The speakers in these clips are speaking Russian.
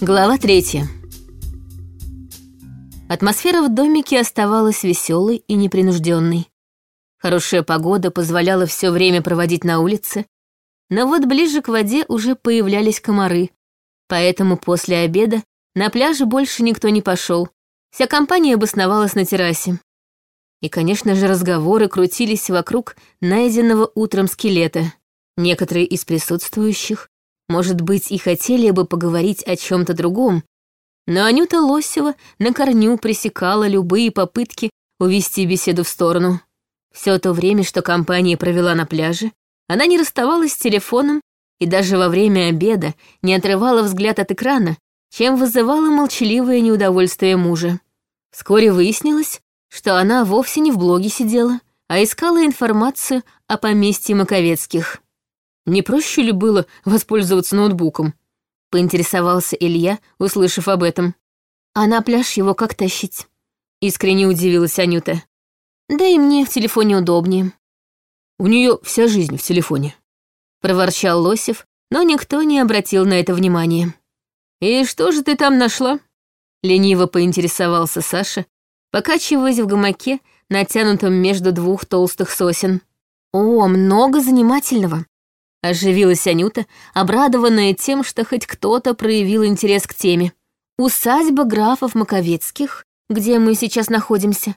Глава третья. Атмосфера в домике оставалась веселой и непринужденной. Хорошая погода позволяла все время проводить на улице, но вот ближе к воде уже появлялись комары, поэтому после обеда на пляже больше никто не пошел. Вся компания обосновалась на террасе. И, конечно же, разговоры крутились вокруг найденного утром скелета. Некоторые из присутствующих, может быть, и хотели бы поговорить о чем то другом, но Анюта Лосева на корню пресекала любые попытки увести беседу в сторону. Все то время, что компания провела на пляже, она не расставалась с телефоном и даже во время обеда не отрывала взгляд от экрана, чем вызывала молчаливое неудовольствие мужа. Вскоре выяснилось, что она вовсе не в блоге сидела, а искала информацию о поместье Маковецких. Не проще ли было воспользоваться ноутбуком? Поинтересовался Илья, услышав об этом. А на пляж его как тащить? Искренне удивилась Анюта. Да и мне в телефоне удобнее. У нее вся жизнь в телефоне. Проворчал Лосев, но никто не обратил на это внимания. «И что же ты там нашла?» Лениво поинтересовался Саша, покачиваясь в гамаке, натянутом между двух толстых сосен. «О, много занимательного!» Оживилась Анюта, обрадованная тем, что хоть кто-то проявил интерес к теме. Усадьба графов Маковецких, где мы сейчас находимся,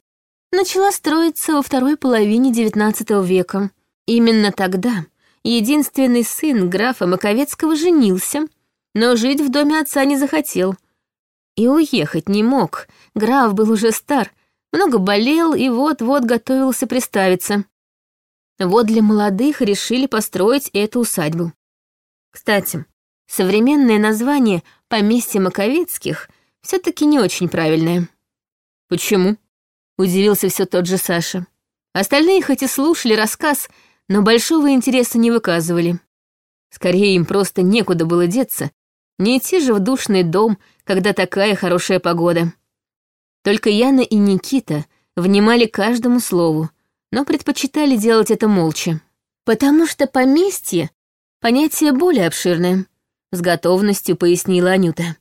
начала строиться во второй половине XIX века. Именно тогда единственный сын графа Маковецкого женился, но жить в доме отца не захотел. И уехать не мог, граф был уже стар, много болел и вот-вот готовился приставиться. Вот для молодых решили построить эту усадьбу. Кстати, современное название «Поместье Маковецких» все таки не очень правильное. «Почему?» — удивился все тот же Саша. Остальные хоть и слушали рассказ, но большого интереса не выказывали. Скорее, им просто некуда было деться, не идти же в душный дом, когда такая хорошая погода. Только Яна и Никита внимали каждому слову, но предпочитали делать это молча. «Потому что поместье — понятие более обширное», — с готовностью пояснила Анюта.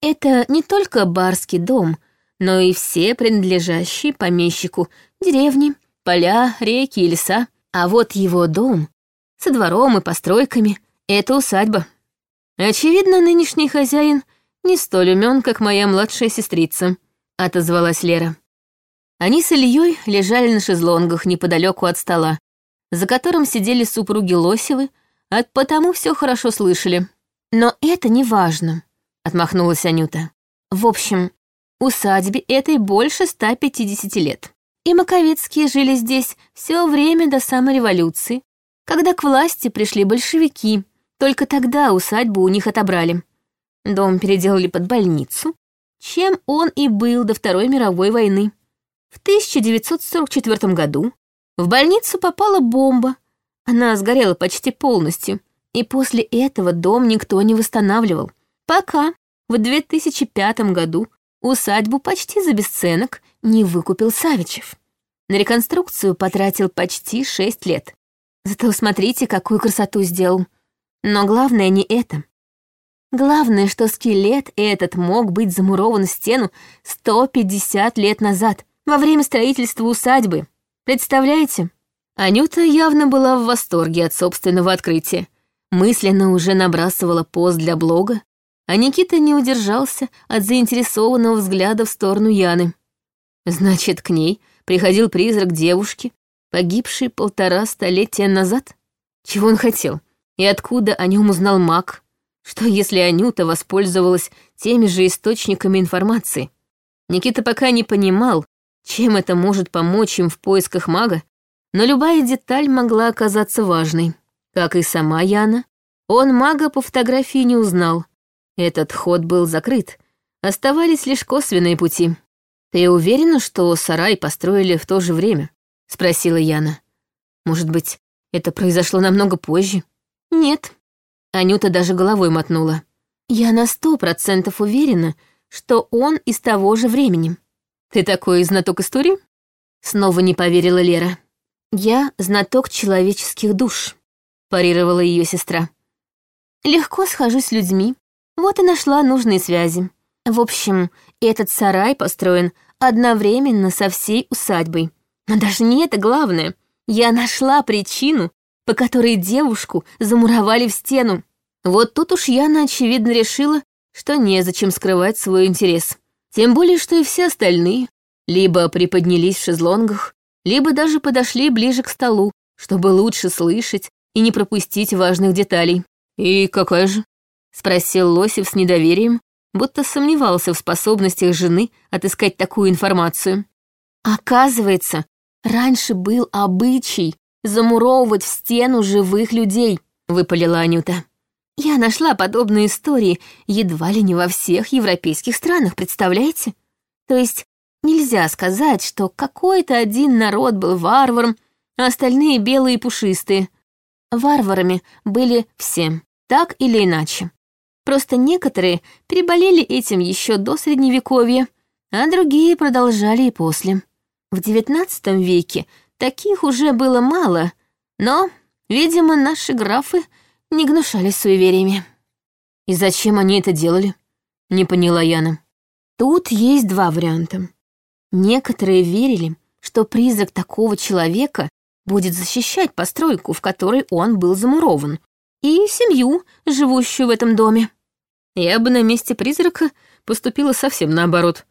«Это не только барский дом, но и все принадлежащие помещику деревни, поля, реки и леса. А вот его дом со двором и постройками — это усадьба. Очевидно, нынешний хозяин не столь умен, как моя младшая сестрица», — отозвалась Лера. Они с Ильей лежали на шезлонгах неподалеку от стола, за которым сидели супруги Лосевы, а потому все хорошо слышали. «Но это не важно», — отмахнулась Анюта. «В общем, усадьбе этой больше 150 лет. И Маковецкие жили здесь все время до самой революции, когда к власти пришли большевики. Только тогда усадьбу у них отобрали. Дом переделали под больницу, чем он и был до Второй мировой войны. В 1944 году в больницу попала бомба. Она сгорела почти полностью, и после этого дом никто не восстанавливал. Пока в 2005 году усадьбу почти за бесценок не выкупил Савичев. На реконструкцию потратил почти 6 лет. Зато смотрите, какую красоту сделал. Но главное не это. Главное, что скелет этот мог быть замурован в стену 150 лет назад, во время строительства усадьбы. Представляете? Анюта явно была в восторге от собственного открытия. Мысленно уже набрасывала пост для блога, а Никита не удержался от заинтересованного взгляда в сторону Яны. Значит, к ней приходил призрак девушки, погибшей полтора столетия назад? Чего он хотел? И откуда о нем узнал маг? Что, если Анюта воспользовалась теми же источниками информации? Никита пока не понимал, чем это может помочь им в поисках мага, но любая деталь могла оказаться важной. Как и сама Яна, он мага по фотографии не узнал. Этот ход был закрыт, оставались лишь косвенные пути. «Ты уверена, что сарай построили в то же время?» — спросила Яна. «Может быть, это произошло намного позже?» «Нет». Анюта даже головой мотнула. «Я на сто процентов уверена, что он из того же времени». «Ты такой знаток истории?» Снова не поверила Лера. «Я знаток человеческих душ», — парировала ее сестра. «Легко схожу с людьми, Вот и нашла нужные связи. В общем, этот сарай построен одновременно со всей усадьбой. Но даже не это главное. Я нашла причину, по которой девушку замуровали в стену. Вот тут уж Яна, очевидно, решила, что незачем скрывать свой интерес. Тем более, что и все остальные либо приподнялись в шезлонгах, либо даже подошли ближе к столу, чтобы лучше слышать и не пропустить важных деталей. «И какая же?» — спросил Лосев с недоверием, будто сомневался в способностях жены отыскать такую информацию. Оказывается, раньше был обычай замуровывать в стену живых людей, выпалила Анюта. Я нашла подобные истории едва ли не во всех европейских странах, представляете? То есть нельзя сказать, что какой-то один народ был варваром, а остальные белые и пушистые. Варварами были все, так или иначе. Просто некоторые переболели этим еще до Средневековья, а другие продолжали и после. В XIX веке таких уже было мало, но, видимо, наши графы не гнушались суевериями. «И зачем они это делали?» — не поняла Яна. Тут есть два варианта. Некоторые верили, что призрак такого человека будет защищать постройку, в которой он был замурован, и семью, живущую в этом доме. Я бы на месте призрака поступила совсем наоборот.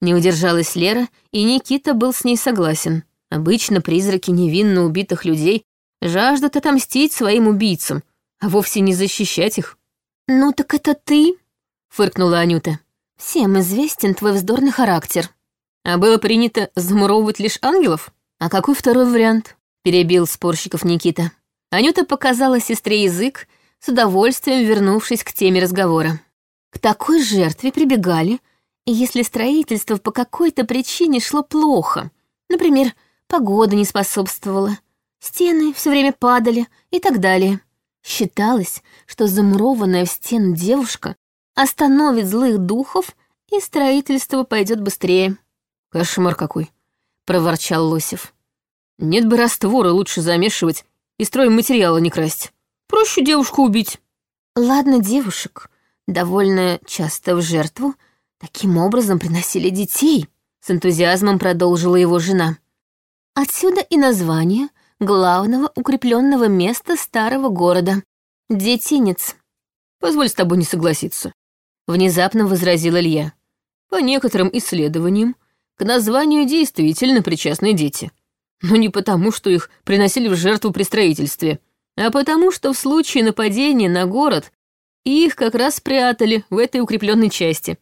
Не удержалась Лера, и Никита был с ней согласен. Обычно призраки невинно убитых людей жаждут отомстить своим убийцам, а вовсе не защищать их. «Ну так это ты?» — фыркнула Анюта. «Всем известен твой вздорный характер». «А было принято замуровывать лишь ангелов? А какой второй вариант?» — перебил спорщиков Никита. Анюта показала сестре язык, с удовольствием вернувшись к теме разговора. К такой жертве прибегали, если строительство по какой-то причине шло плохо. Например, погода не способствовала, стены все время падали и так далее. Считалось, что замурованная в стену девушка остановит злых духов, и строительство пойдет быстрее. «Кошмар какой!» — проворчал Лосев. «Нет бы раствора лучше замешивать и стройматериала не красть. Проще девушку убить». «Ладно, девушек, довольно часто в жертву таким образом приносили детей», — с энтузиазмом продолжила его жена. «Отсюда и название главного укрепленного места старого города — Детинец». «Позволь с тобой не согласиться», — внезапно возразил Илья. «По некоторым исследованиям, к названию действительно причастны дети. Но не потому, что их приносили в жертву при строительстве, а потому, что в случае нападения на город их как раз спрятали в этой укрепленной части.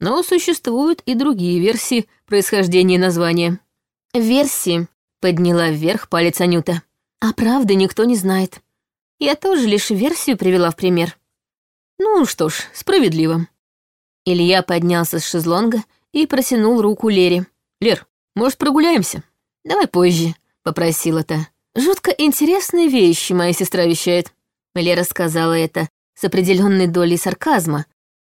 Но существуют и другие версии происхождения названия. «Версии», — подняла вверх палец Анюта. «А правды никто не знает. Я тоже лишь версию привела в пример». «Ну что ж, справедливо». Илья поднялся с шезлонга и протянул руку Лере. «Лер, может, прогуляемся?» «Давай позже», — попросила та. «Жутко интересные вещи моя сестра вещает». Лера сказала это с определенной долей сарказма,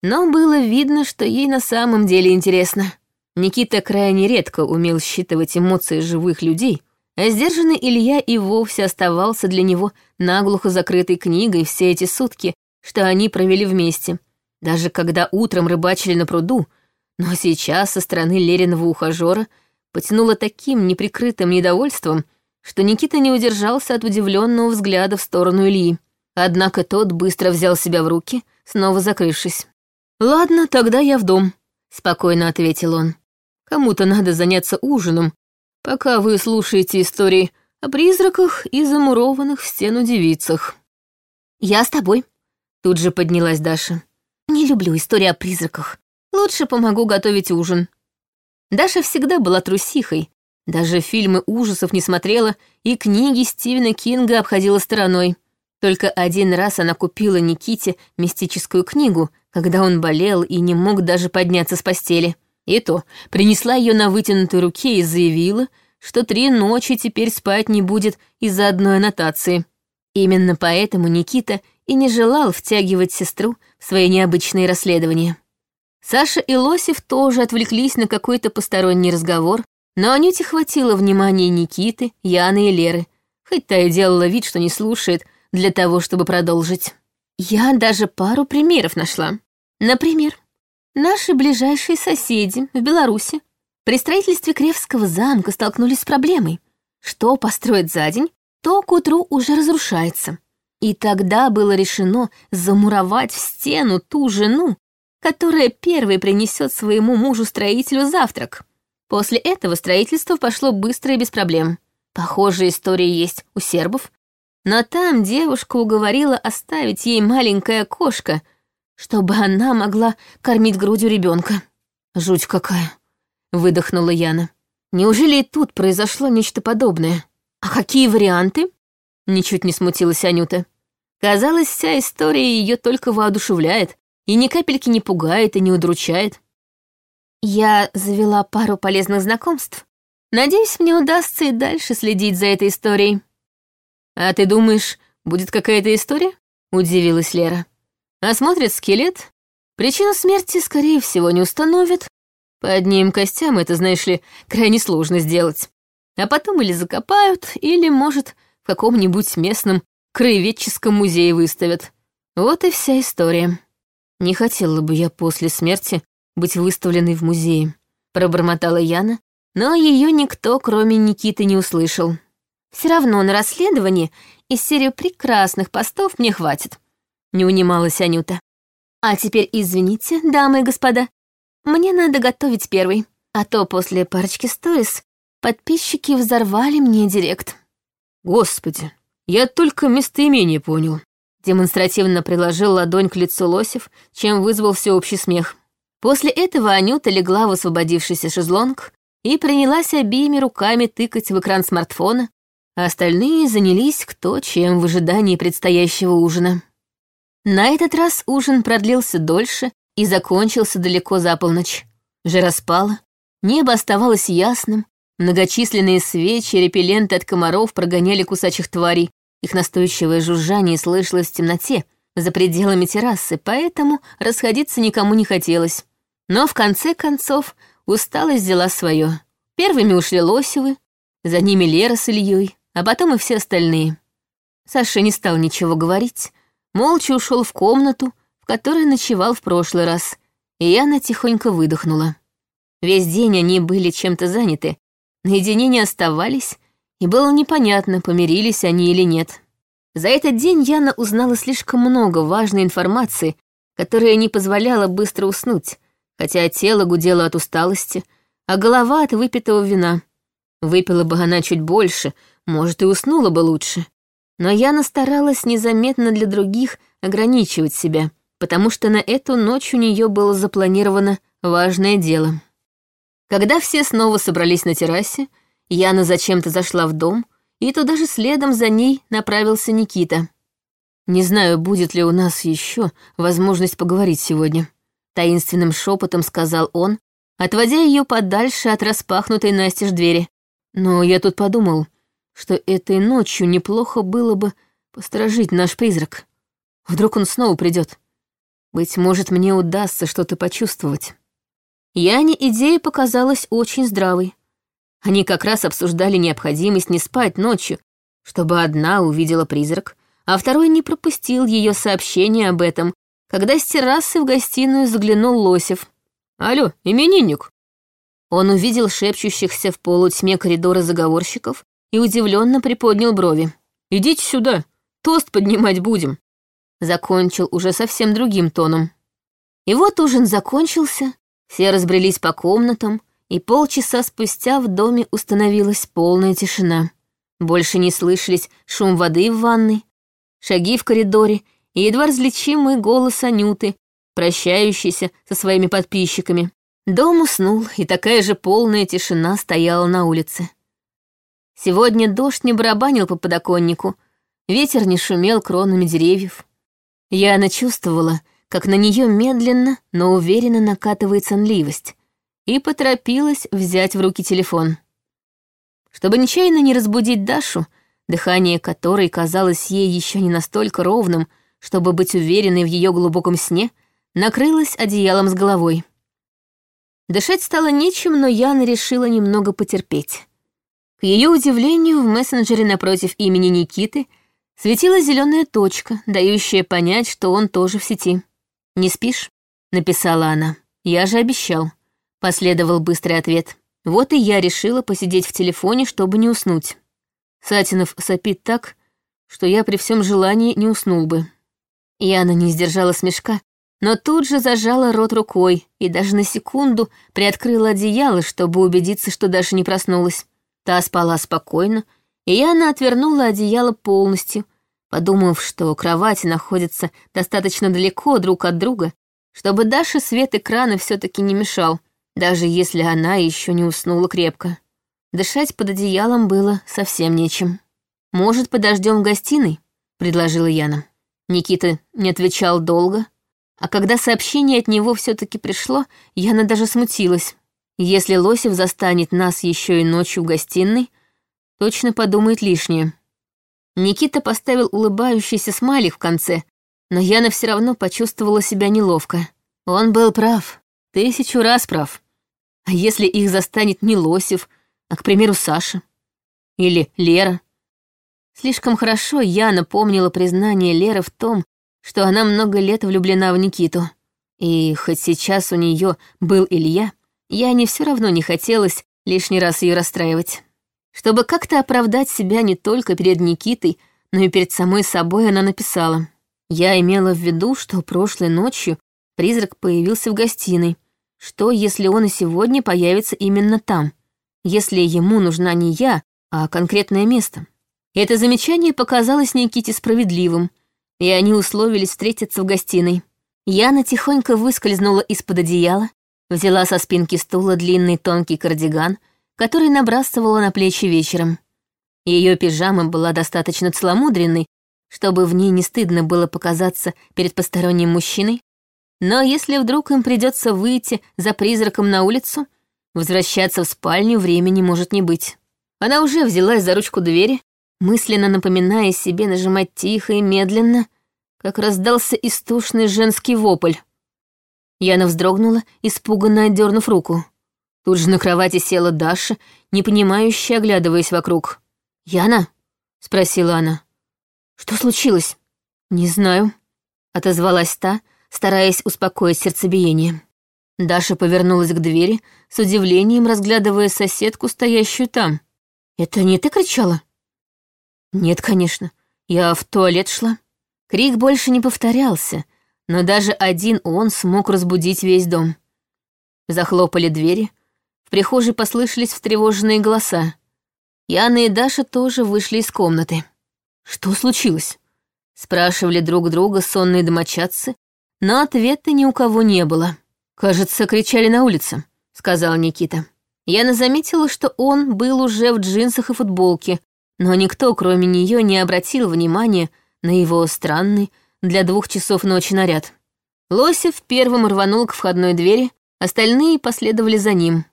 но было видно, что ей на самом деле интересно. Никита крайне редко умел считывать эмоции живых людей, а сдержанный Илья и вовсе оставался для него наглухо закрытой книгой все эти сутки, что они провели вместе. Даже когда утром рыбачили на пруду, но сейчас со стороны Лериного ухажера потянуло таким неприкрытым недовольством, что Никита не удержался от удивленного взгляда в сторону Ильи. Однако тот быстро взял себя в руки, снова закрывшись. «Ладно, тогда я в дом», — спокойно ответил он. «Кому-то надо заняться ужином, пока вы слушаете истории о призраках и замурованных в стену девицах». «Я с тобой», — тут же поднялась Даша. «Не люблю истории о призраках. Лучше помогу готовить ужин. Даша всегда была трусихой, даже фильмы ужасов не смотрела и книги Стивена Кинга обходила стороной. Только один раз она купила Никите мистическую книгу, когда он болел и не мог даже подняться с постели. И то принесла ее на вытянутой руке и заявила, что три ночи теперь спать не будет из-за одной аннотации. Именно поэтому Никита и не желал втягивать сестру в свои необычные расследования. Саша и Лосев тоже отвлеклись на какой-то посторонний разговор, но Анюте хватило внимания Никиты, Яны и Леры, хоть та и делала вид, что не слушает, для того, чтобы продолжить. Я даже пару примеров нашла. Например, наши ближайшие соседи в Беларуси при строительстве Кревского замка столкнулись с проблемой. Что построить за день, то к утру уже разрушается. И тогда было решено замуровать в стену ту жену, которая первой принесет своему мужу-строителю завтрак. После этого строительство пошло быстро и без проблем. Похожая история есть у сербов, но там девушка уговорила оставить ей маленькое окошко, чтобы она могла кормить грудью ребенка. Жуть какая, выдохнула Яна. Неужели и тут произошло нечто подобное? А какие варианты? Ничуть не смутилась Анюта. Казалось, вся история ее только воодушевляет и ни капельки не пугает и не удручает. Я завела пару полезных знакомств. Надеюсь, мне удастся и дальше следить за этой историей. «А ты думаешь, будет какая-то история?» — удивилась Лера. Осмотрит скелет. Причину смерти, скорее всего, не установят. По одним костям это, знаешь ли, крайне сложно сделать. А потом или закопают, или, может, в каком-нибудь местном краеведческом музее выставят. Вот и вся история. Не хотела бы я после смерти быть выставленной в музее, пробормотала Яна, но ее никто, кроме Никиты, не услышал. Все равно на расследование из серии прекрасных постов мне хватит. Не унималась Анюта. А теперь извините, дамы и господа, мне надо готовить первый, а то после парочки сторис подписчики взорвали мне директ. Господи, я только местоимение понял. Демонстративно приложил ладонь к лицу Лосев, чем вызвал всеобщий смех. После этого Анюта легла в освободившийся шезлонг и принялась обеими руками тыкать в экран смартфона, а остальные занялись кто чем в ожидании предстоящего ужина. На этот раз ужин продлился дольше и закончился далеко за полночь. Жара спала, небо оставалось ясным, многочисленные свечи и репелленты от комаров прогоняли кусачих тварей, их настойчивое жужжание слышалось в темноте, за пределами террасы, поэтому расходиться никому не хотелось. Но в конце концов усталость взяла свое. Первыми ушли Лосевы, за ними Лера с Ильей, а потом и все остальные. Саша не стал ничего говорить, молча ушел в комнату, в которой ночевал в прошлый раз, и Яна тихонько выдохнула. Весь день они были чем-то заняты, наедине не оставались, и было непонятно, помирились они или нет. За этот день Яна узнала слишком много важной информации, которая не позволяла быстро уснуть, хотя тело гудело от усталости, а голова от выпитого вина. Выпила бы она чуть больше, может, и уснула бы лучше. Но Яна старалась незаметно для других ограничивать себя, потому что на эту ночь у нее было запланировано важное дело. Когда все снова собрались на террасе, Яна зачем-то зашла в дом, и туда же следом за ней направился Никита. «Не знаю, будет ли у нас еще возможность поговорить сегодня», — таинственным шепотом сказал он, отводя ее подальше от распахнутой настежь двери. «Но я тут подумал, что этой ночью неплохо было бы посторожить наш призрак. Вдруг он снова придет. Быть может, мне удастся что-то почувствовать. Яне идея показалась очень здравой. Они как раз обсуждали необходимость не спать ночью, чтобы одна увидела призрак, а второй не пропустил ее сообщение об этом, когда с террасы в гостиную заглянул Лосев. «Алло, именинник!» Он увидел шепчущихся в полутьме коридора заговорщиков и удивленно приподнял брови. «Идите сюда, тост поднимать будем», — закончил уже совсем другим тоном. И вот ужин закончился, все разбрелись по комнатам, и полчаса спустя в доме установилась полная тишина. Больше не слышались шум воды в ванной, шаги в коридоре и едва различимый голос Анюты, прощающийся со своими подписчиками. Дом уснул, и такая же полная тишина стояла на улице. Сегодня дождь не барабанил по подоконнику, ветер не шумел кронами деревьев. Яна чувствовала, как на нее медленно, но уверенно накатывает сонливость, и поторопилась взять в руки телефон. Чтобы нечаянно не разбудить Дашу, дыхание которой казалось ей еще не настолько ровным, чтобы быть уверенной в ее глубоком сне, накрылась одеялом с головой. Дышать стало нечем, но Яна решила немного потерпеть. К ее удивлению, в мессенджере напротив имени Никиты светила зеленая точка, дающая понять, что он тоже в сети. «Не спишь?» — написала она. «Я же обещал», — последовал быстрый ответ. Вот и я решила посидеть в телефоне, чтобы не уснуть. Сатинов сопит так, что я при всем желании не уснул бы. Яна не сдержала смешка, но тут же зажала рот рукой и даже на секунду приоткрыла одеяло, чтобы убедиться, что Даша не проснулась. Та спала спокойно, и Яна отвернула одеяло полностью, подумав, что кровати находятся достаточно далеко друг от друга, чтобы Даше свет экрана все таки не мешал, даже если она еще не уснула крепко. Дышать под одеялом было совсем нечем. «Может, подождем в гостиной?» — предложила Яна. Никита не отвечал долго, а когда сообщение от него все таки пришло, Яна даже смутилась. Если Лосев застанет нас еще и ночью в гостиной, точно подумает лишнее. Никита поставил улыбающийся смайлик в конце, но Яна все равно почувствовала себя неловко. Он был прав, тысячу раз прав. А если их застанет не Лосев, а, к примеру, Саша? Или Лера? Слишком хорошо Яна помнила признание Леры в том, что она много лет влюблена в Никиту. И хоть сейчас у нее был Илья, Яне все равно не хотелось лишний раз ее расстраивать. Чтобы как-то оправдать себя не только перед Никитой, но и перед самой собой, она написала. Я имела в виду, что прошлой ночью призрак появился в гостиной. Что, если он и сегодня появится именно там? Если ему нужна не я, а конкретное место? Это замечание показалось Никите справедливым, и они условились встретиться в гостиной. Яна тихонько выскользнула из-под одеяла, взяла со спинки стула длинный тонкий кардиган, который набрасывала на плечи вечером. Ее пижама была достаточно целомудренной, чтобы в ней не стыдно было показаться перед посторонним мужчиной, но если вдруг им придется выйти за призраком на улицу, возвращаться в спальню времени может не быть. Она уже взялась за ручку двери, мысленно напоминая себе нажимать тихо и медленно, как раздался истошный женский вопль. Яна вздрогнула, испуганно отдернув руку. Тут же на кровати села Даша, непонимающе оглядываясь вокруг. «Яна?» — спросила она. «Что случилось?» «Не знаю», — отозвалась та, стараясь успокоить сердцебиение. Даша повернулась к двери, с удивлением разглядывая соседку, стоящую там. «Это не ты кричала?» «Нет, конечно. Я в туалет шла». Крик больше не повторялся, но даже один он смог разбудить весь дом. Захлопали двери, в прихожей послышались встревоженные голоса. Яна и Даша тоже вышли из комнаты. «Что случилось?» Спрашивали друг друга сонные домочадцы, но ответа ни у кого не было. «Кажется, кричали на улице», — сказал Никита. Яна заметила, что он был уже в джинсах и футболке, но никто, кроме нее, не обратил внимания на его странный для двух часов ночи наряд. Лосев первым рванул к входной двери, остальные последовали за ним.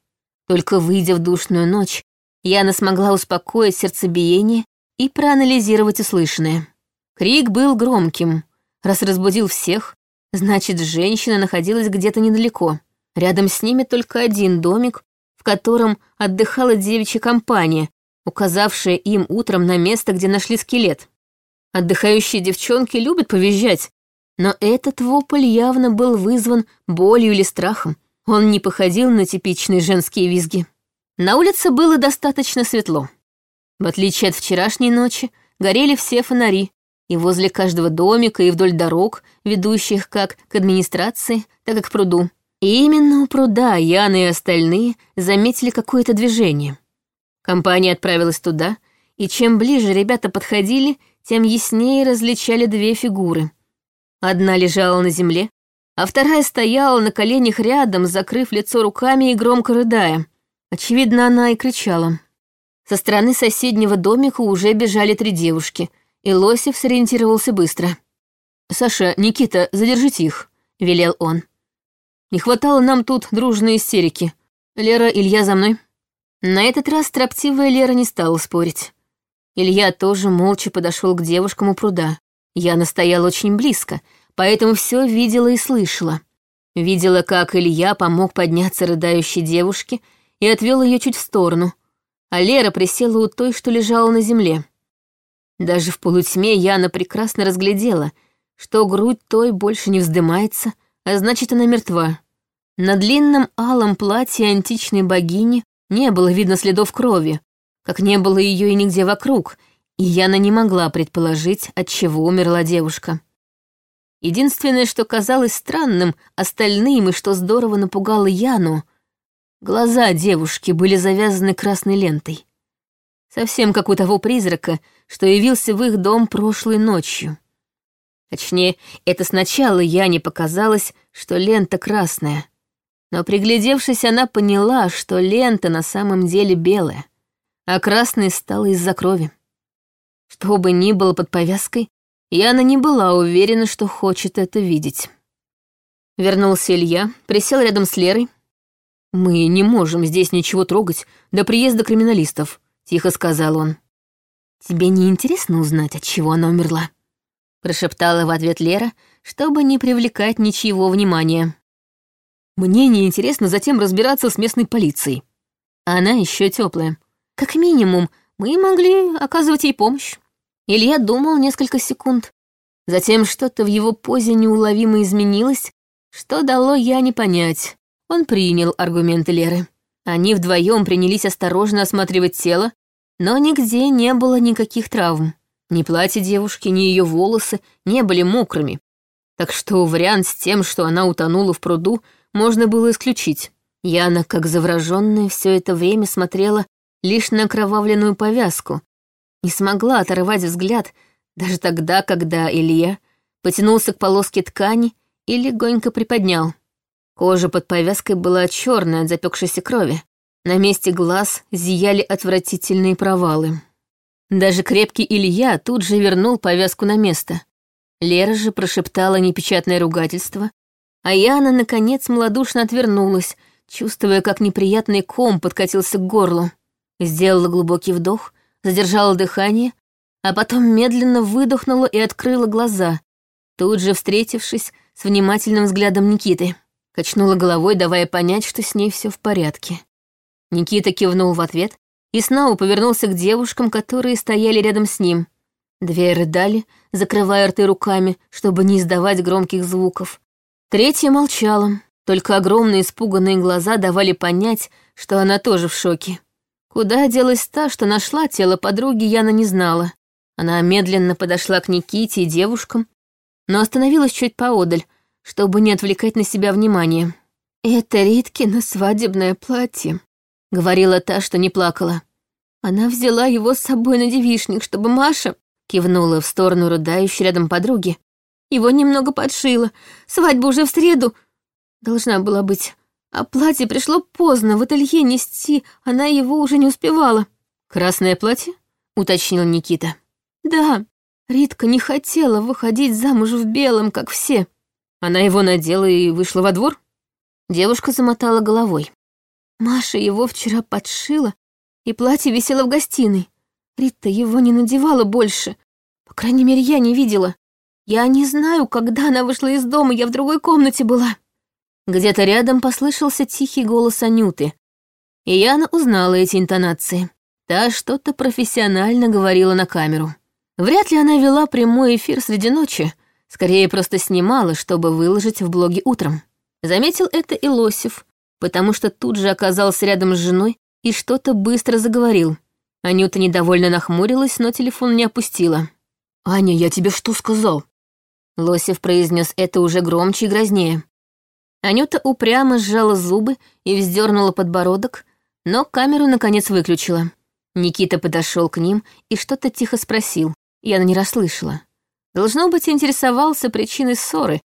Только выйдя в душную ночь, Яна смогла успокоить сердцебиение и проанализировать услышанное. Крик был громким. Раз разбудил всех, значит, женщина находилась где-то недалеко. Рядом с ними только один домик, в котором отдыхала девичья компания, указавшая им утром на место, где нашли скелет. Отдыхающие девчонки любят повизжать, но этот вопль явно был вызван болью или страхом. Он не походил на типичные женские визги. На улице было достаточно светло. В отличие от вчерашней ночи, горели все фонари, и возле каждого домика, и вдоль дорог, ведущих как к администрации, так и к пруду. И именно у пруда Яна и остальные заметили какое-то движение. Компания отправилась туда, и чем ближе ребята подходили, тем яснее различали две фигуры. Одна лежала на земле, а вторая стояла на коленях рядом, закрыв лицо руками и громко рыдая. Очевидно, она и кричала. Со стороны соседнего домика уже бежали три девушки, и Лосев сориентировался быстро. «Саша, Никита, задержите их», — велел он. «Не хватало нам тут дружной истерики. Лера, Илья за мной». На этот раз строптивая Лера не стала спорить. Илья тоже молча подошел к девушкам у пруда. Я настояла очень близко, поэтому все видела и слышала. Видела, как Илья помог подняться рыдающей девушке и отвел ее чуть в сторону, а Лера присела у той, что лежала на земле. Даже в полутьме Яна прекрасно разглядела, что грудь той больше не вздымается, а значит, она мертва. На длинном алом платье античной богини не было видно следов крови, как не было ее и нигде вокруг, и Яна не могла предположить, от чего умерла девушка. Единственное, что казалось странным, остальным и что здорово напугало Яну, глаза девушки были завязаны красной лентой. Совсем как у того призрака, что явился в их дом прошлой ночью. Точнее, это сначала Яне показалось, что лента красная. Но приглядевшись, она поняла, что лента на самом деле белая, а красной стала из-за крови. Что бы ни было под повязкой, Яна не была уверена, что хочет это видеть. Вернулся Илья, присел рядом с Лерой. «Мы не можем здесь ничего трогать до приезда криминалистов», — тихо сказал он. «Тебе не интересно узнать, от чего она умерла?» Прошептала в ответ Лера, чтобы не привлекать ничего внимания. «Мне не интересно затем разбираться с местной полицией. Она еще теплая. Как минимум, мы могли оказывать ей помощь». Илья думал несколько секунд. Затем что-то в его позе неуловимо изменилось, что дало я не понять. Он принял аргументы Леры. Они вдвоем принялись осторожно осматривать тело, но нигде не было никаких травм. Ни платье девушки, ни ее волосы не были мокрыми. Так что вариант с тем, что она утонула в пруду, можно было исключить. Яна, как завраженная, все это время смотрела лишь на кровавленную повязку, не смогла оторвать взгляд даже тогда, когда Илья потянулся к полоске ткани и легонько приподнял. Кожа под повязкой была черная от запекшейся крови. На месте глаз зияли отвратительные провалы. Даже крепкий Илья тут же вернул повязку на место. Лера же прошептала непечатное ругательство, а Яна, наконец, малодушно отвернулась, чувствуя, как неприятный ком подкатился к горлу. Сделала глубокий вдох задержала дыхание, а потом медленно выдохнула и открыла глаза, тут же встретившись с внимательным взглядом Никиты. Качнула головой, давая понять, что с ней все в порядке. Никита кивнул в ответ и снова повернулся к девушкам, которые стояли рядом с ним. Две рыдали, закрывая рты руками, чтобы не издавать громких звуков. Третья молчала, только огромные испуганные глаза давали понять, что она тоже в шоке. Куда делась та, что нашла тело подруги, Яна не знала. Она медленно подошла к Никите и девушкам, но остановилась чуть поодаль, чтобы не отвлекать на себя внимание. «Это Риткино свадебное платье», — говорила та, что не плакала. Она взяла его с собой на девишник, чтобы Маша кивнула в сторону рыдающей рядом подруги. Его немного подшила. Свадьба уже в среду должна была быть. А платье пришло поздно, в ателье нести, она его уже не успевала. «Красное платье?» — уточнил Никита. «Да, Ритка не хотела выходить замуж в белом, как все. Она его надела и вышла во двор?» Девушка замотала головой. Маша его вчера подшила, и платье висело в гостиной. Рита его не надевала больше. По крайней мере, я не видела. Я не знаю, когда она вышла из дома, я в другой комнате была. Где-то рядом послышался тихий голос Анюты, и Яна узнала эти интонации. Та что-то профессионально говорила на камеру. Вряд ли она вела прямой эфир среди ночи, скорее просто снимала, чтобы выложить в блоге утром. Заметил это и Лосев, потому что тут же оказался рядом с женой и что-то быстро заговорил. Анюта недовольно нахмурилась, но телефон не опустила. «Аня, я тебе что сказал?» Лосев произнес это уже громче и грознее. Анюта упрямо сжала зубы и вздернула подбородок, но камеру наконец выключила. Никита подошел к ним и что-то тихо спросил. Я не расслышала. Должно быть, интересовался причиной ссоры,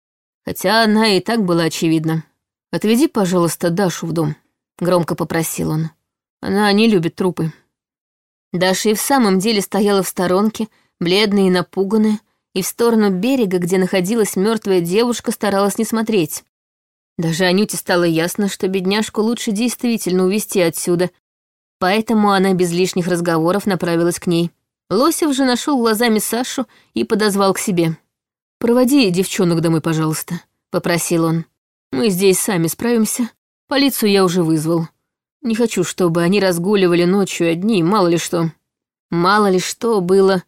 хотя она и так была очевидна. «Отведи, пожалуйста, Дашу в дом», — громко попросил он. «Она не любит трупы». Даша и в самом деле стояла в сторонке, бледная и напуганная, и в сторону берега, где находилась мертвая девушка, старалась не смотреть. Даже Анюте стало ясно, что бедняжку лучше действительно увезти отсюда, поэтому она без лишних разговоров направилась к ней. Лосев же нашел глазами Сашу и подозвал к себе. «Проводи девчонок домой, пожалуйста», — попросил он. «Мы здесь сами справимся. Полицию я уже вызвал. Не хочу, чтобы они разгуливали ночью одни, мало ли что». Мало ли что было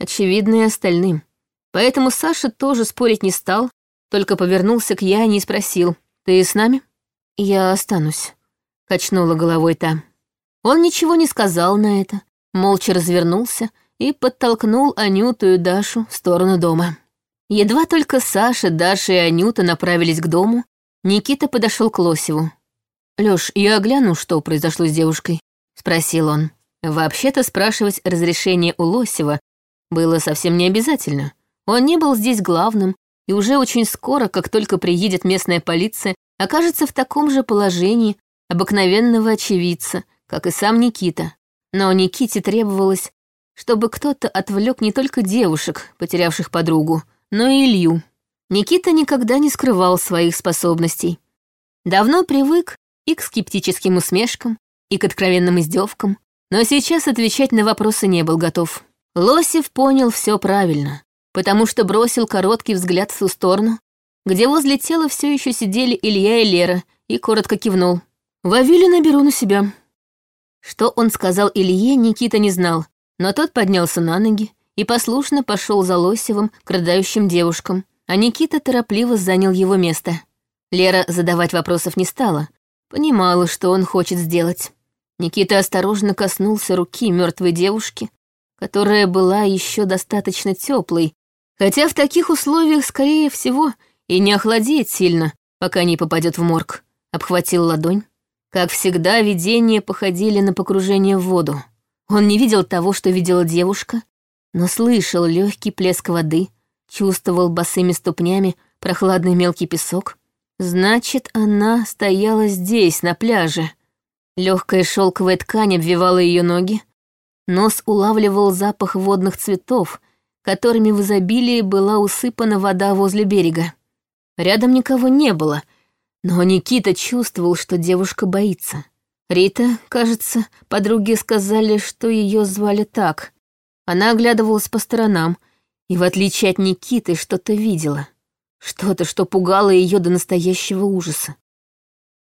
очевидно и остальным. Поэтому Саша тоже спорить не стал, Только повернулся к Яне и спросил, «Ты с нами?» «Я останусь», — качнула головой та. Он ничего не сказал на это, молча развернулся и подтолкнул Анюту и Дашу в сторону дома. Едва только Саша, Даша и Анюта направились к дому, Никита подошел к Лосеву. «Лёш, я огляну, что произошло с девушкой», — спросил он. Вообще-то спрашивать разрешение у Лосева было совсем не обязательно. Он не был здесь главным, и уже очень скоро, как только приедет местная полиция, окажется в таком же положении обыкновенного очевидца, как и сам Никита. Но Никите требовалось, чтобы кто-то отвлек не только девушек, потерявших подругу, но и Илью. Никита никогда не скрывал своих способностей. Давно привык и к скептическим усмешкам, и к откровенным издевкам, но сейчас отвечать на вопросы не был готов. Лосев понял все правильно, потому что бросил короткий взгляд в ту сторону, где возле тела все еще сидели Илья и Лера, и коротко кивнул. «Вавилина беру на себя». Что он сказал Илье, Никита не знал, но тот поднялся на ноги и послушно пошел за Лосевым к рыдающим девушкам, а Никита торопливо занял его место. Лера задавать вопросов не стала, понимала, что он хочет сделать. Никита осторожно коснулся руки мертвой девушки, которая была еще достаточно теплой, хотя в таких условиях, скорее всего, и не охладеет сильно, пока не попадет в морг. Обхватил ладонь. Как всегда, видения походили на погружение в воду. Он не видел того, что видела девушка, но слышал легкий плеск воды, чувствовал босыми ступнями прохладный мелкий песок. Значит, она стояла здесь, на пляже, Легкая шелковая ткань обвивала ее ноги. Нос улавливал запах водных цветов, которыми в изобилии была усыпана вода возле берега. Рядом никого не было, но Никита чувствовал, что девушка боится. Рита, кажется, подруги сказали, что ее звали так. Она оглядывалась по сторонам и, в отличие от Никиты, что-то видела. Что-то, что пугало ее до настоящего ужаса.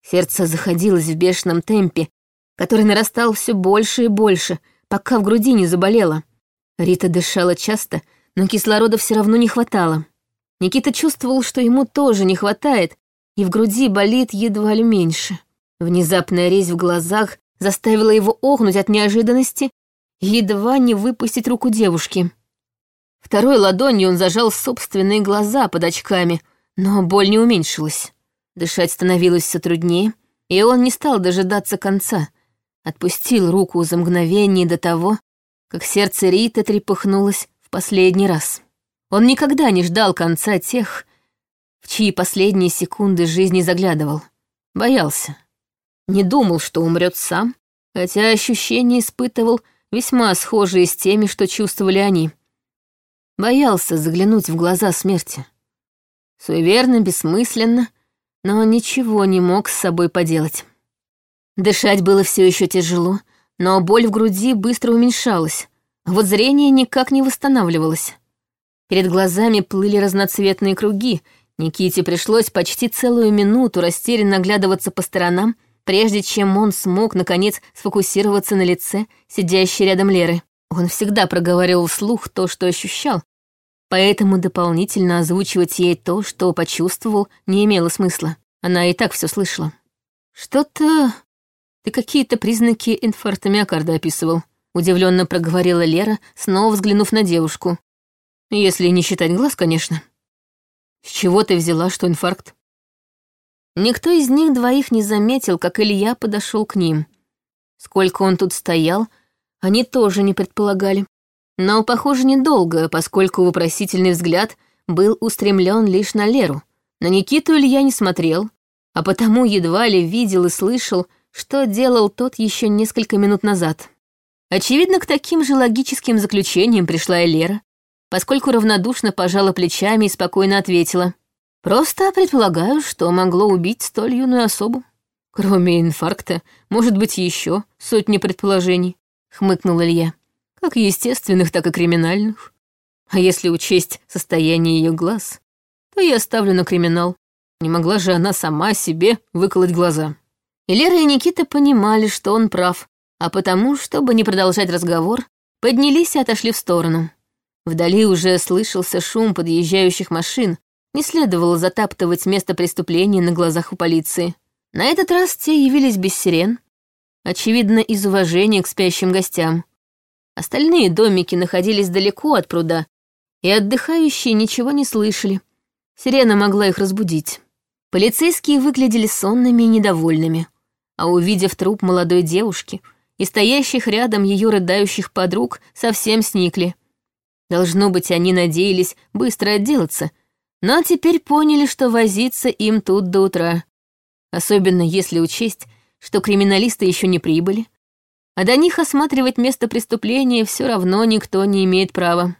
Сердце заходилось в бешеном темпе, который нарастал все больше и больше, пока в груди не заболело. Рита дышала часто, но кислорода все равно не хватало. Никита чувствовал, что ему тоже не хватает, и в груди болит едва ли меньше. Внезапная резь в глазах заставила его охнуть от неожиданности и едва не выпустить руку девушки. Второй ладонью он зажал собственные глаза под очками, но боль не уменьшилась. Дышать становилось все труднее, и он не стал дожидаться конца. Отпустил руку за мгновение до того, как сердце Риты трепыхнулось последний раз. Он никогда не ждал конца тех, в чьи последние секунды жизни заглядывал. Боялся. Не думал, что умрет сам, хотя ощущения испытывал весьма схожие с теми, что чувствовали они. Боялся заглянуть в глаза смерти. Суеверно, бессмысленно, но ничего не мог с собой поделать. Дышать было все еще тяжело, но боль в груди быстро уменьшалась, вот зрение никак не восстанавливалось. Перед глазами плыли разноцветные круги, Никите пришлось почти целую минуту растерянно оглядываться по сторонам, прежде чем он смог, наконец, сфокусироваться на лице, сидящей рядом Леры. Он всегда проговаривал вслух то, что ощущал, поэтому дополнительно озвучивать ей то, что почувствовал, не имело смысла. Она и так все слышала. «Что-то... ты какие-то признаки инфаркта миокарда описывал», удивленно проговорила Лера, снова взглянув на девушку. «Если не считать глаз, конечно». «С чего ты взяла, что инфаркт?» Никто из них двоих не заметил, как Илья подошел к ним. Сколько он тут стоял, они тоже не предполагали. Но, похоже, недолго, поскольку вопросительный взгляд был устремлен лишь на Леру. На Никиту Илья не смотрел, а потому едва ли видел и слышал, что делал тот еще несколько минут назад. Очевидно, к таким же логическим заключениям пришла и Лера, поскольку равнодушно пожала плечами и спокойно ответила. «Просто предполагаю, что могло убить столь юную особу. Кроме инфаркта, может быть, еще сотни предположений», — хмыкнул Илья как естественных, так и криминальных. А если учесть состояние ее глаз, то я ставлю на криминал. Не могла же она сама себе выколоть глаза. И Лера и Никита понимали, что он прав, а потому, чтобы не продолжать разговор, поднялись и отошли в сторону. Вдали уже слышался шум подъезжающих машин, Не следовало затаптывать место преступления на глазах у полиции. На этот раз те явились без сирен, очевидно, из уважения к спящим гостям. Остальные домики находились далеко от пруда, и отдыхающие ничего не слышали. Сирена могла их разбудить. Полицейские выглядели сонными и недовольными, а увидев труп молодой девушки и стоящих рядом ее рыдающих подруг, совсем сникли. Должно быть, они надеялись быстро отделаться, но теперь поняли, что возиться им тут до утра. Особенно если учесть, что криминалисты еще не прибыли, а до них осматривать место преступления все равно никто не имеет права.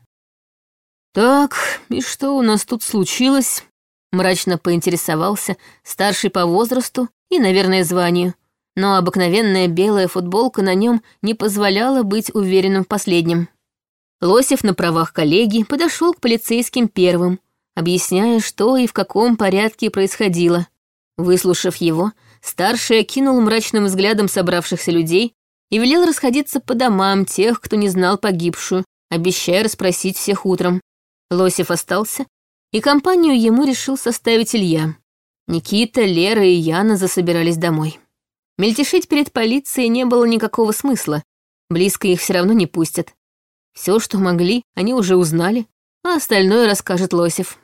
«Так, и что у нас тут случилось?» Мрачно поинтересовался старший по возрасту и, наверное, званию, но обыкновенная белая футболка на нем не позволяла быть уверенным в последнем. Лосев на правах коллеги подошел к полицейским первым, объясняя, что и в каком порядке происходило. Выслушав его, старший окинул мрачным взглядом собравшихся людей и велел расходиться по домам тех, кто не знал погибшую, обещая расспросить всех утром. Лосев остался, и компанию ему решил составить Илья. Никита, Лера и Яна засобирались домой. Мельтешить перед полицией не было никакого смысла, близко их все равно не пустят. Все, что могли, они уже узнали, а остальное расскажет Лосев.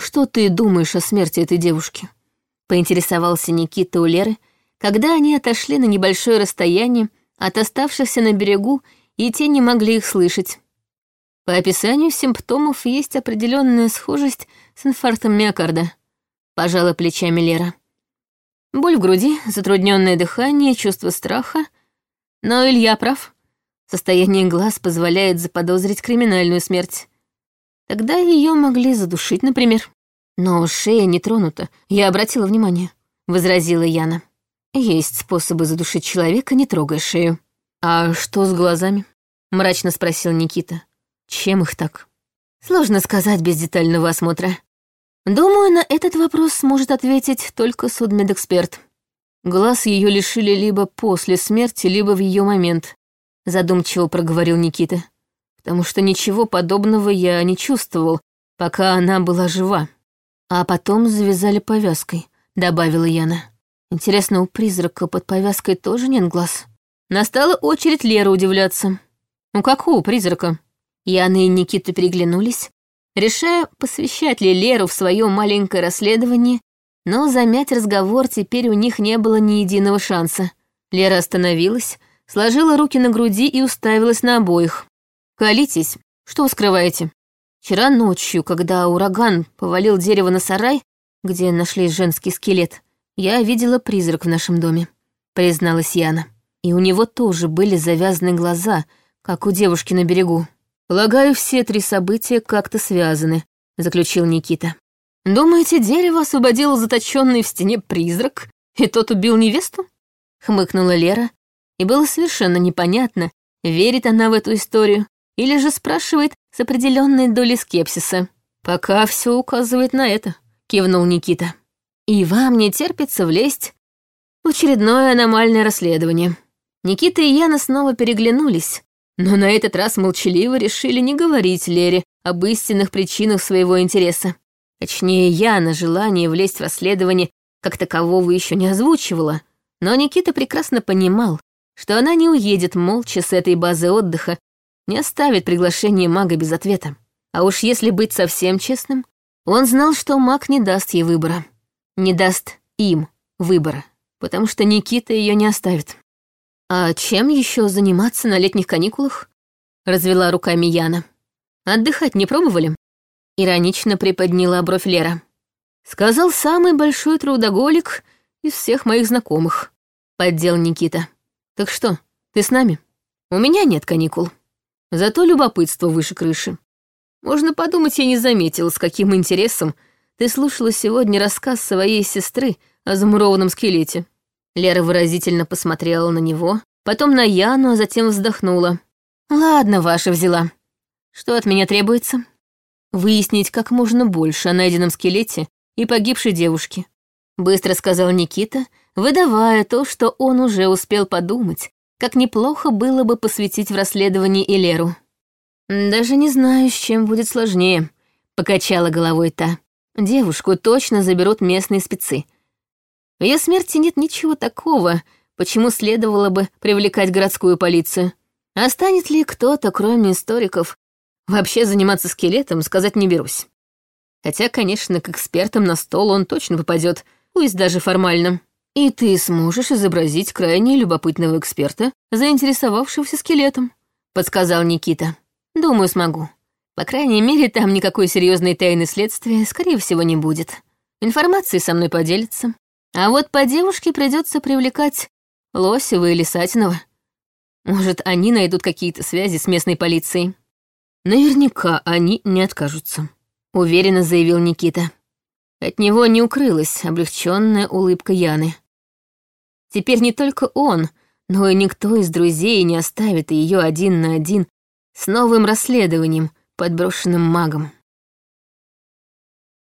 «Что ты думаешь о смерти этой девушки?» — поинтересовался Никита у Леры, когда они отошли на небольшое расстояние от оставшихся на берегу, и те не могли их слышать. По описанию симптомов есть определенная схожесть с инфарктом миокарда. Пожала плечами Лера. Боль в груди, затрудненное дыхание, чувство страха. Но Илья прав. Состояние глаз позволяет заподозрить криминальную смерть. Тогда ее могли задушить, например. Но шея не тронута, я обратила внимание, — возразила Яна. Есть способы задушить человека, не трогая шею. А что с глазами? — мрачно спросил Никита. Чем их так? Сложно сказать без детального осмотра. Думаю, на этот вопрос сможет ответить только судмедэксперт. Глаз ее лишили либо после смерти, либо в ее момент, задумчиво проговорил Никита. Потому что ничего подобного я не чувствовал, пока она была жива. А потом завязали повязкой, добавила Яна. Интересно, у призрака под повязкой тоже нет глаз? Настала очередь Леры удивляться. «У какого призрака?» Яна и Никита переглянулись, решая, посвящать ли Леру в свое маленькое расследование, но замять разговор теперь у них не было ни единого шанса. Лера остановилась, сложила руки на груди и уставилась на обоих. «Колитесь, что вы скрываете?» Вчера ночью, когда ураган повалил дерево на сарай, где нашли женский скелет, я видела призрак в нашем доме, призналась Яна. И у него тоже были завязаны глаза, как у девушки на берегу. «Полагаю, все три события как-то связаны», — заключил Никита. «Думаете, дерево освободило заточенный в стене призрак, и тот убил невесту?» — хмыкнула Лера, и было совершенно непонятно, верит она в эту историю или же спрашивает с определенной долей скепсиса. «Пока все указывает на это», — кивнул Никита. «И вам не терпится влезть в очередное аномальное расследование». Никита и Яна снова переглянулись, но на этот раз молчаливо решили не говорить Лере об истинных причинах своего интереса. Точнее, я на желание влезть в расследование как такового еще не озвучивала, но Никита прекрасно понимал, что она не уедет молча с этой базы отдыха, не оставит приглашение мага без ответа. А уж если быть совсем честным, он знал, что маг не даст ей выбора. Не даст им выбора, потому что Никита ее не оставит. «А чем еще заниматься на летних каникулах?» — развела руками Яна. «Отдыхать не пробовали?» Иронично приподняла бровь Лера. «Сказал самый большой трудоголик из всех моих знакомых», — поддел Никита. «Так что, ты с нами? У меня нет каникул. Зато любопытство выше крыши. Можно подумать, я не заметила, с каким интересом ты слушала сегодня рассказ своей сестры о замурованном скелете. Лера выразительно посмотрела на него, потом на Яну, а затем вздохнула. «Ладно, ваша взяла. Что от меня требуется?» «Выяснить как можно больше о найденном скелете и погибшей девушке», быстро сказал Никита, выдавая то, что он уже успел подумать, как неплохо было бы посвятить в расследование и Леру. «Даже не знаю, с чем будет сложнее», — покачала головой та. Девушку точно заберут местные спецы. В ее смерти нет ничего такого, почему следовало бы привлекать городскую полицию. А ли кто-то, кроме историков, вообще заниматься скелетом, сказать не берусь. Хотя, конечно, к экспертам на стол он точно попадет, пусть даже формально. И ты сможешь изобразить крайне любопытного эксперта, заинтересовавшегося скелетом, подсказал Никита. Думаю, смогу. По крайней мере, там никакой серьезной тайны следствия, скорее всего, не будет. Информацией со мной поделится. А вот по девушке придется привлекать Лосева или Сатинова. Может, они найдут какие-то связи с местной полицией. Наверняка они не откажутся, уверенно заявил Никита. От него не укрылась облегченная улыбка Яны. Теперь не только он, но и никто из друзей не оставит ее один на один с новым расследованием, подброшенным магом.